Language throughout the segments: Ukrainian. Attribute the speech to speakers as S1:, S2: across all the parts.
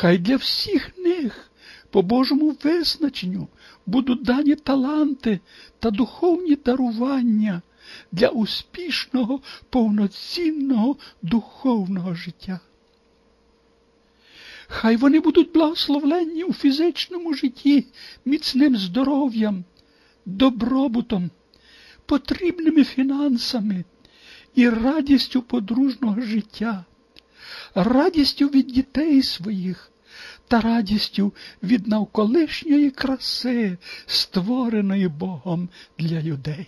S1: Хай для всіх них по Божому визначенню будуть дані таланти та духовні дарування для успішного, повноцінного духовного життя. Хай вони будуть благословленні у фізичному житті, міцним здоров'ям, добробутом, потрібними фінансами і радістю подружного життя, радістю від дітей своїх та радістю від навколишньої краси, створеної Богом для людей.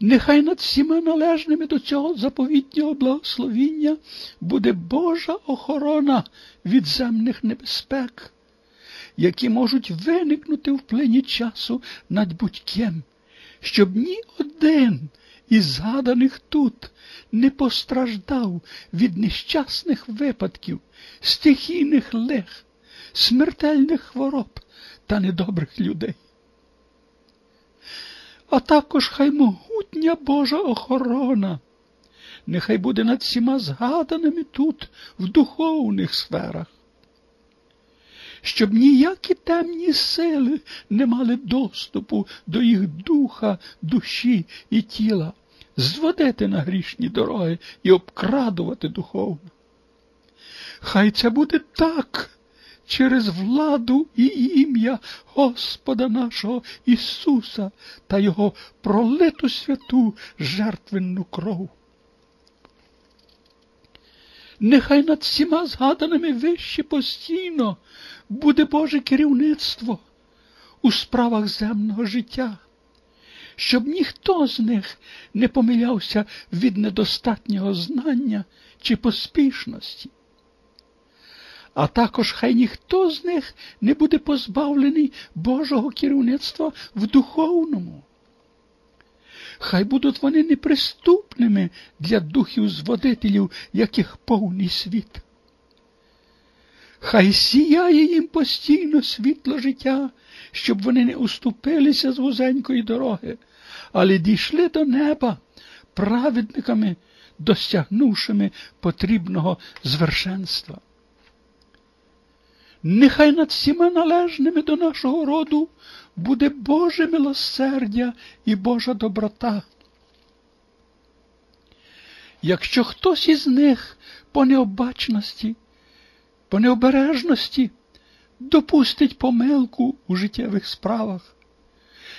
S1: Нехай над всіма належними до цього заповітнього благословіння буде Божа охорона від земних небезпек, які можуть виникнути в плині часу над будь-ким, щоб ні один із згаданих тут не постраждав від нещасних випадків, стихійних лих, смертельних хвороб та недобрих людей а також хай могутня Божа охорона. Нехай буде над всіма згаданими тут, в духовних сферах, щоб ніякі темні сили не мали доступу до їх духа, душі і тіла, зводити на грішні дороги і обкрадувати духовно. Хай це буде так через владу і ім'я Господа нашого Ісуса та Його пролиту святу жертвенну кров. Нехай над всіма згаданими вище постійно буде Боже керівництво у справах земного життя, щоб ніхто з них не помилявся від недостатнього знання чи поспішності а також хай ніхто з них не буде позбавлений Божого керівництва в духовному. Хай будуть вони неприступними для духів зводителів, яких повний світ. Хай сіяє їм постійно світло життя, щоб вони не уступилися з вузенької дороги, але дійшли до неба праведниками, досягнувшими потрібного звершенства. Нехай над всіма належними до нашого роду буде Боже милосердя і Божа доброта. Якщо хтось із них по необачності, по необережності допустить помилку у життєвих справах,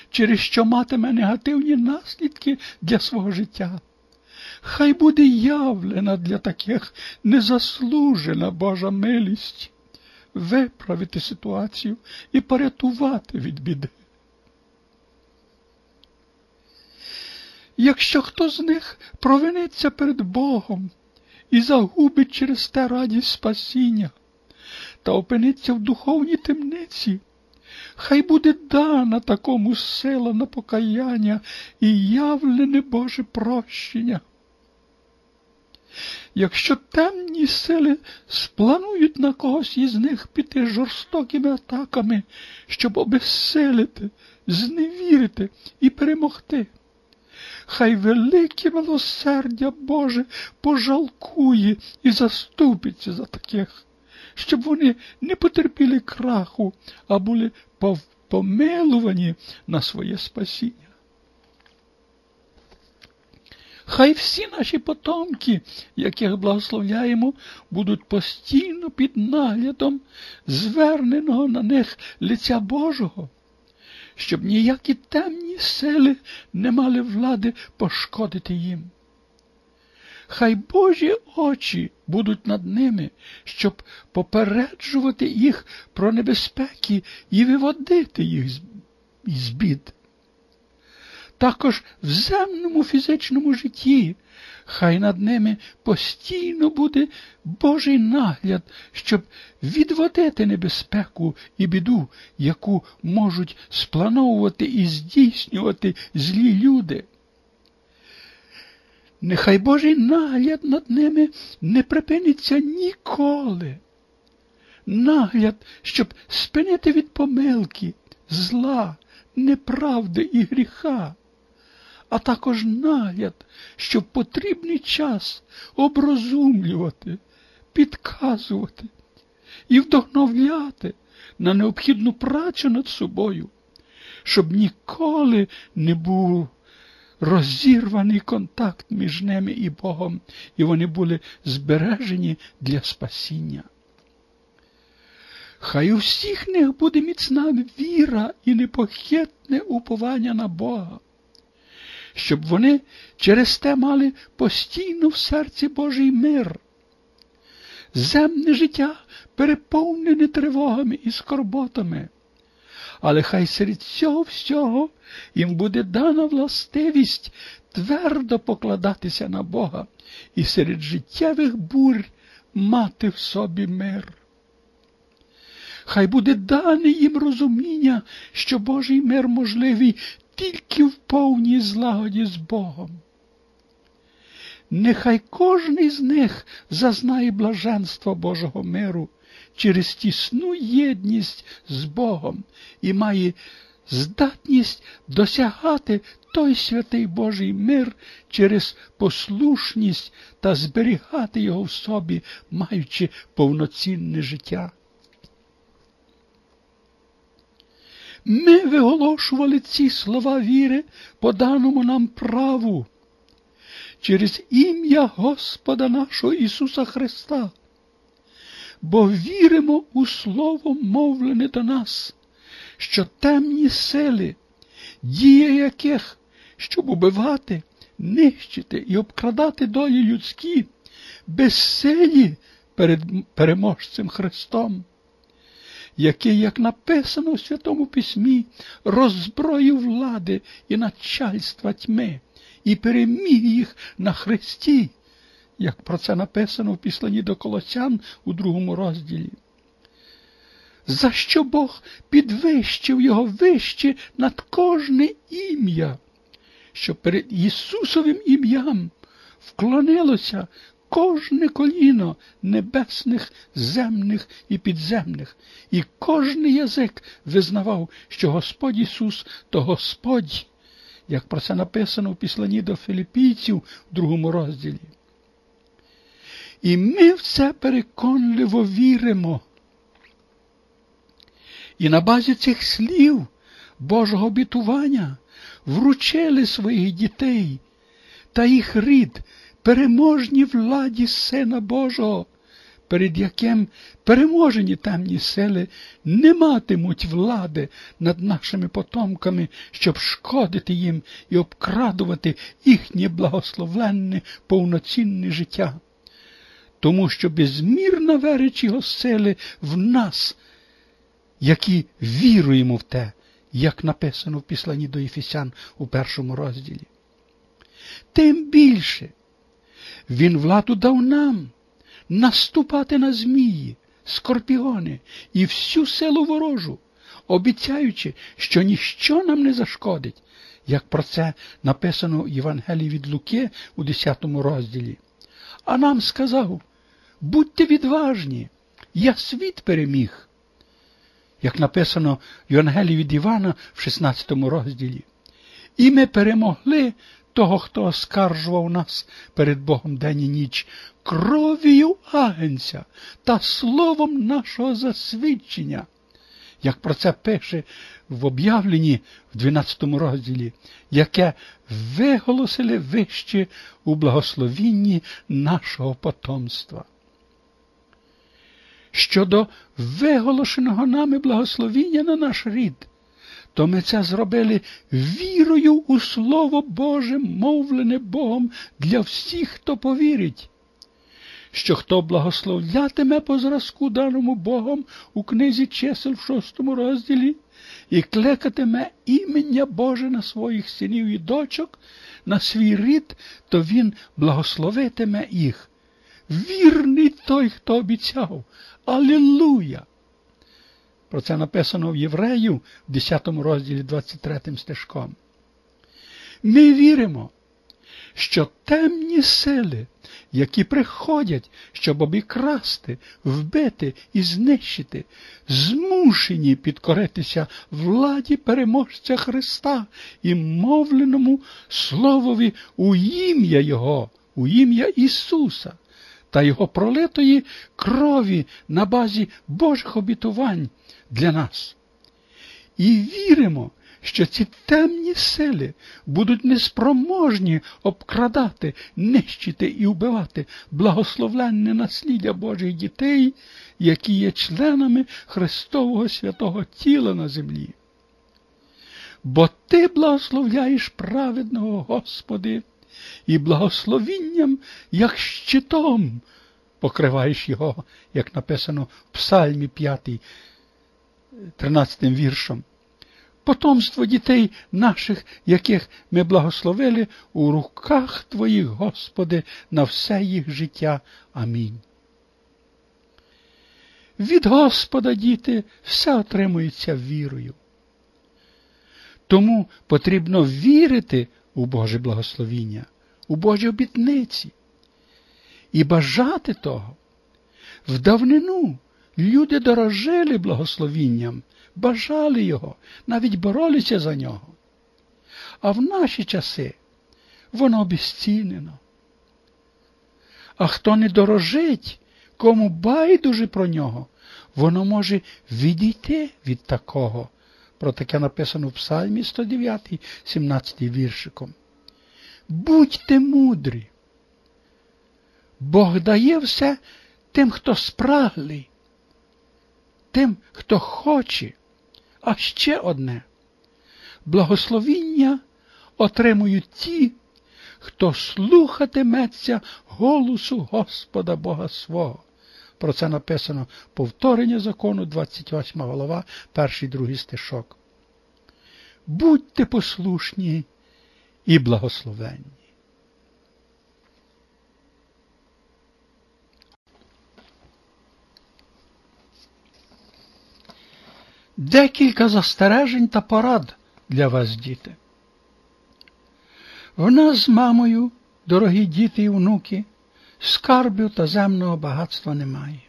S1: через що матиме негативні наслідки для свого життя, хай буде явлена для таких незаслужена Божа милість виправити ситуацію і порятувати від біди. Якщо хто з них провиниться перед Богом і загубить через те радість спасіння та опиниться в духовній темниці, хай буде дана такому сила на покаяння і явлене Боже прощення. Якщо темні сили спланують на когось із них піти жорстокими атаками, щоб обезсилити, зневірити і перемогти, хай велике милосердя Боже пожалкує і заступиться за таких, щоб вони не потерпіли краху, а були помилувані на своє спасіння. Хай всі наші потомки, яких благословляємо, будуть постійно під наглядом зверненого на них лиця Божого, щоб ніякі темні сили не мали влади пошкодити їм. Хай Божі очі будуть над ними, щоб попереджувати їх про небезпеки і виводити їх з бід також в земному фізичному житті. Хай над ними постійно буде Божий нагляд, щоб відводити небезпеку і біду, яку можуть сплановувати і здійснювати злі люди. Нехай Божий нагляд над ними не припиниться ніколи. Нагляд, щоб спинити від помилки, зла, неправди і гріха а також нагляд, щоб потрібний час оброзумлювати, підказувати і вдохновляти на необхідну працю над собою, щоб ніколи не був розірваний контакт між ними і Богом, і вони були збережені для спасіння. Хай у всіх них буде міцна віра і непохитне уповання на Бога, щоб вони через те мали постійно в серці Божий мир. Земне життя переповнене тривогами і скорботами, але хай серед цього всього їм буде дана властивість твердо покладатися на Бога і серед життєвих бурь мати в собі мир. Хай буде дане їм розуміння, що Божий мир можливий тільки в повній злагоді з Богом. Нехай кожний з них зазнає блаженства Божого миру через тісну єдність з Богом і має здатність досягати той святий Божий мир через послушність та зберігати його в собі, маючи повноцінне життя. Ми виголошували ці слова віри по даному нам праву через ім'я Господа нашого Ісуса Христа, бо віримо у Слово мовлене до нас, що темні сили, дія яких, щоб убивати, нищити і обкрадати долі людські, безсилі перед переможцем Христом який, як написано в Святому Письмі, роззброїв влади і начальства тьми і переміг їх на Христі, як про це написано в післанні до Колосян у другому розділі. За що Бог підвищив його вище над кожне ім'я, що перед Ісусовим ім'ям вклонилося кожне коліно небесних, земних і підземних, і кожний язик визнавав, що Господь Ісус то Господь, як про це написано в післанні до Філіппійців в другому розділі. І ми в це переконливо віримо. І на базі цих слів Божого обітування вручили своїх дітей та їх рід переможні владі Сина Божого, перед яким переможені темні сили не матимуть влади над нашими потомками, щоб шкодити їм і обкрадувати їхнє благословенне повноцінне життя. Тому що безмірна верич його сили в нас, які віруємо в те, як написано в післанні до Ефесян у першому розділі. Тим більше, він владу дав нам наступати на змії, скорпіони і всю силу ворожу, обіцяючи, що ніщо нам не зашкодить, як про це написано в Євангелії від Луки у 10 розділі. А нам сказав, будьте відважні, я світ переміг, як написано в Євангелії від Івана в 16 розділі. І ми перемогли того, хто оскаржував нас перед Богом день і ніч, кров'ю агенця та словом нашого засвідчення. Як про це пише в об'явленні в 12 розділі, яке виголосили вище у благословінні нашого потомства. Щодо виголошеного нами благословіння на наш рід, то ми це зробили вірою у Слово Боже, мовлене Богом для всіх, хто повірить, що хто благословлятиме по зразку даному Богом у книзі чисел в шостому розділі і клекатиме імення Боже на своїх синів і дочок, на свій рід, то він благословитиме їх. Вірний той, хто обіцяв. Алілуя! Про це написано в Єврею в 10 розділі 23 стежком. Ми віримо, що темні сили, які приходять, щоб обікрасти, вбити і знищити, змушені підкоритися владі переможця Христа і мовленому Словові у ім'я Його, у ім'я Ісуса та його пролитої крові на базі Божих обітувань для нас. І віримо, що ці темні сили будуть неспроможні обкрадати, нищити і вбивати благословенне насліддя Божих дітей, які є членами Христового святого тіла на землі. Бо Ти благословляєш праведного Господи, і благословінням, як щитом, покриваєш його, як написано в Псальмі 5, 13 віршом потомство дітей наших, яких ми благословили у руках Твоїх, Господи, на все їх життя. Амінь. Від Господа, діти, все отримується вірою. Тому потрібно вірити у Боже благословіння, у Божі обітниці і бажати того. В давнину люди дорожили благословінням, бажали його, навіть боролися за нього. А в наші часи воно обезцінено. А хто не дорожить, кому байдуже про нього, воно може відійти від такого. Про таке написано в Псальмі 109, 17 віршиком. Будьте мудрі. Бог дає все тим, хто спраглий, тим, хто хоче. А ще одне благословіння отримують ті, хто слухатиметься голосу Господа Бога свого. Про це написано повторення закону, 28 голова, перший другий стишок. Будьте послушні і благословенні. Декілька застережень та порад для вас, діти. В нас з мамою, дорогі діти і внуки, скарбів та земного багатства немає.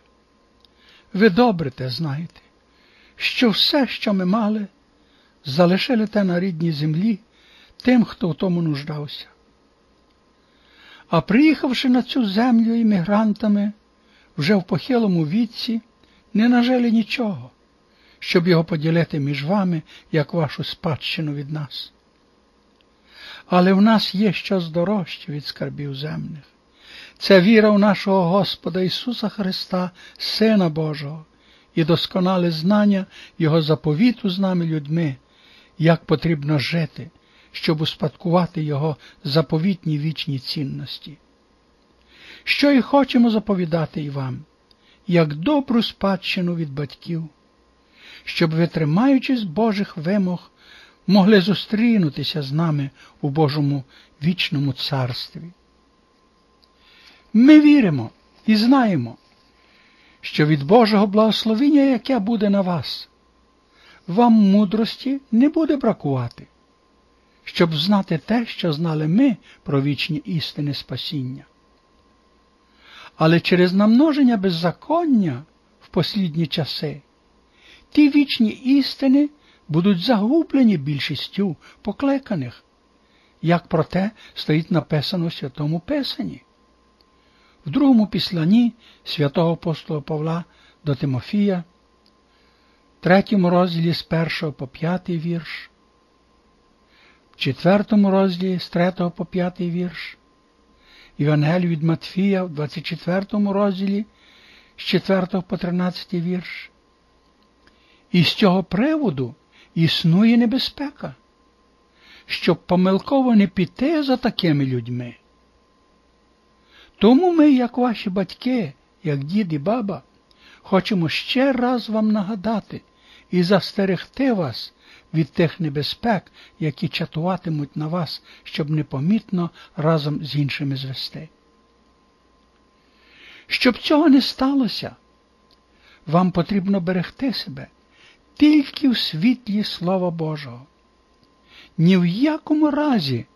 S1: Ви добре те знаєте, що все, що ми мали, залишили те на рідній землі тим, хто в тому нуждався. А приїхавши на цю землю іммігрантами, вже в похилому віці, не нажили нічого щоб його поділити між вами, як вашу спадщину від нас. Але в нас є щось дорожче від скарбів земних. Це віра в нашого Господа Ісуса Христа, Сина Божого, і досконале знання Його заповіту з нами людьми, як потрібно жити, щоб успадкувати Його заповітні вічні цінності. Що і хочемо заповідати і вам, як добру спадщину від батьків щоб ви, тримаючись Божих вимог, могли зустрінутися з нами у Божому вічному царстві. Ми віримо і знаємо, що від Божого благословення, яке буде на вас, вам мудрості не буде бракувати, щоб знати те, що знали ми про вічні істини спасіння. Але через намноження беззаконня в послідні часи ті вічні істини будуть загублені більшістю покликаних, як про те стоїть написано в Святому Писанні. В другому післанні святого апостола Павла до Тимофія, третьому розділі з першого по п'ятий вірш, в четвертому розділі з третього по п'ятий вірш, Євангелію від Матфія в 24 розділі з 4 по 13 вірш, і з цього приводу існує небезпека, щоб помилково не піти за такими людьми. Тому ми, як ваші батьки, як дід і баба, хочемо ще раз вам нагадати і застерегти вас від тих небезпек, які чатуватимуть на вас, щоб непомітно разом з іншими звести. Щоб цього не сталося, вам потрібно берегти себе тільки в світлі Слова Божого. Ні в якому разі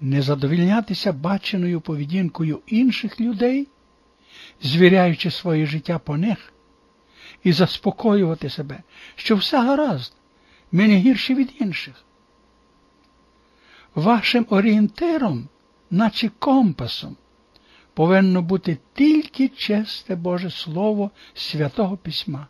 S1: не задовільнятися баченою поведінкою інших людей, звіряючи своє життя по них, і заспокоювати себе, що все гаразд, ми не гірші від інших. Вашим орієнтиром, наче компасом, повинно бути тільки честе Боже Слово Святого Письма.